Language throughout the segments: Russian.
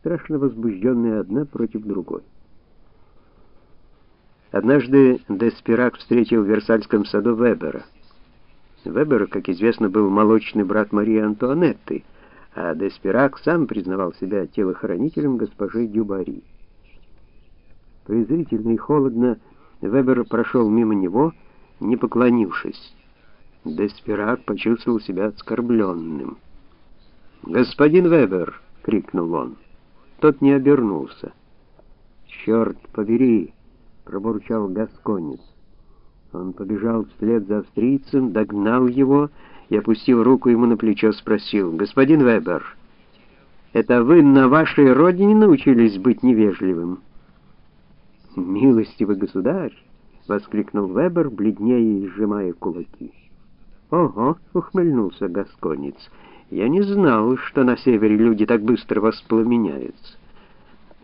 страшно возбужденные одна против другой. Однажды Деспирак встретил в Версальском саду Вебера. Вебер, как известно, был молочный брат Марии Антуанетты, а Деспирак сам признавал себя телохранителем госпожи Дюбари. Презрительно и холодно Вебер прошел мимо него, не поклонившись. Деспирак почувствовал себя оскорбленным. «Господин Вебер!» — крикнул он. Тот не обернулся. «Черт побери!» — пробурчал Гасконец. Он побежал вслед за австрийцем, догнал его и, опустив руку ему на плечо, спросил, «Господин Вебер, это вы на вашей родине научились быть невежливым?» «Милостивый государь!» — воскликнул Вебер, бледнее и сжимая кулаки. «Ого!» — ухмыльнулся Гасконец. Я не знал, что на севере люди так быстро воспламеняются.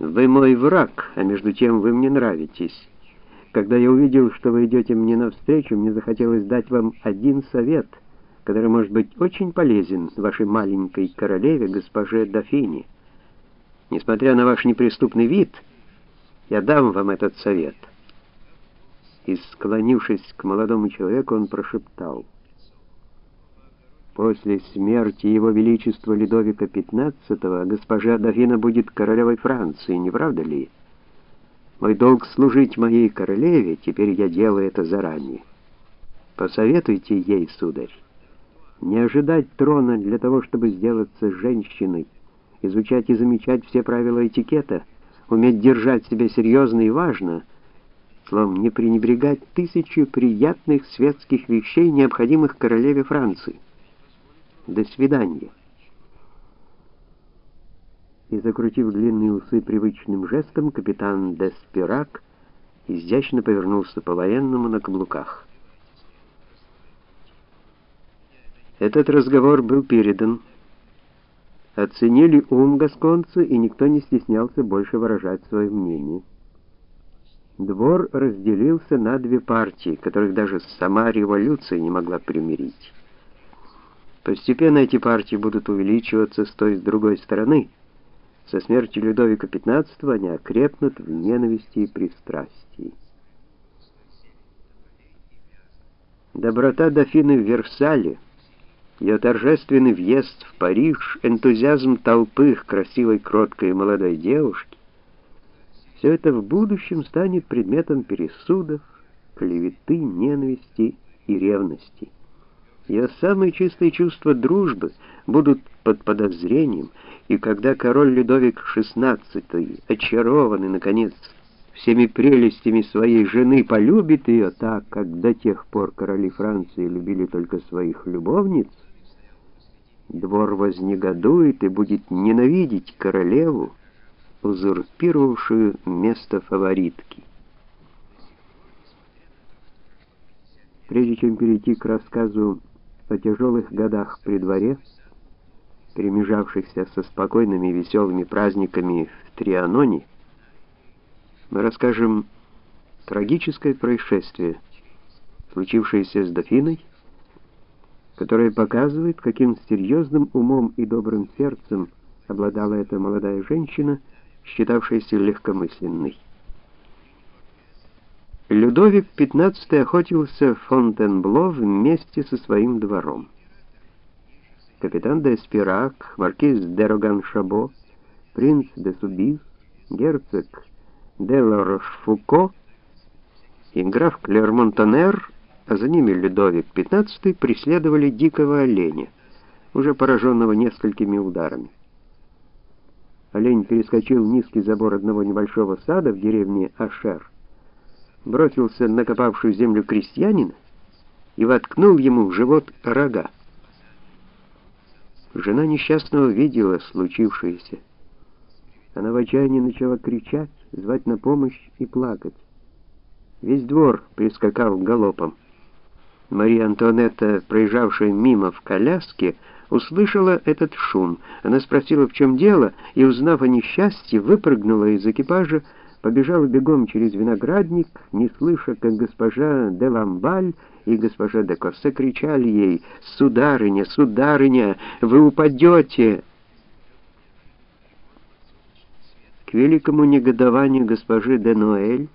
Вы мой враг, а между тем вы мне нравитесь. Когда я увидел, что вы идете мне навстречу, мне захотелось дать вам один совет, который может быть очень полезен вашей маленькой королеве, госпоже Дофине. Несмотря на ваш неприступный вид, я дам вам этот совет. И, склонившись к молодому человеку, он прошептал — После смерти его величества Людовика XV госпожа Дофина будет королевой Франции, не правда ли? Мой долг служить моей королеве, теперь я делаю это заранее. Посоветуйте ей, сударь, не ожидать трона для того, чтобы сделаться женщиной, изучать и замечать все правила этикета, уметь держать себя серьезно и важно, словом, не пренебрегать тысячи приятных светских вещей, необходимых королеве Франции. До свидания. И закрутив длинные усы привычным жестом, капитан Деспирак изящно повернулся по-военному на каблуках. Этот разговор был передан. Оценили ум гасконца, и никто не стеснялся больше выражать свое мнение. Двор разделился на две партии, которых даже сама революция не могла примирить. Постепенно эти партии будут увеличиваться с той и с другой стороны. Со смертью Людовика XV они окрепнут в ненависти и пристрастии. Доброта дофины в Версале, ее торжественный въезд в Париж, энтузиазм толпы к красивой, кроткой молодой девушке — все это в будущем станет предметом пересудов, клеветы, ненависти и ревности. Самые чистые чувства дружбы будут под подозрением, и когда король Людовик XVI, очарованный, наконец, всеми прелестями своей жены, полюбит ее так, как до тех пор короли Франции любили только своих любовниц, двор вознегодует и будет ненавидеть королеву, узурпировавшую место фаворитки. Прежде чем перейти к рассказу о тяжелых годах при дворе, перемежавшихся со спокойными и веселыми праздниками в Трианоне, мы расскажем трагическое происшествие, случившееся с дофиной, которое показывает, каким серьезным умом и добрым сердцем обладала эта молодая женщина, считавшаяся легкомысленной. Людовик XV охотился в Фонтенбло вместе со своим двором. Капитан де Спирак, маркиз де Роган-Шабо, принц де Субиз, герцог де Ларошфуко и граф Клермонтонер, а за ними Людовик XV, преследовали дикого оленя, уже пораженного несколькими ударами. Олень перескочил низкий забор одного небольшого сада в деревне Ашер, бросился на копавшую землю крестьянина и воткнул ему в живот рога. Жена несчастного видела случившееся. Она в отчаянии начала кричать, звать на помощь и плакать. Весь двор прискакал галопом. Мария Антуанетта, проезжавшая мимо в коляске, услышала этот шум. Она спросила, в чем дело, и, узнав о несчастье, выпрыгнула из экипажа, побежала бегом через виноградник, не слыша, как госпожа де Ламбаль и госпожа де Корсе кричали ей «Сударыня, сударыня, вы упадете!» К великому негодованию госпожи де Ноэль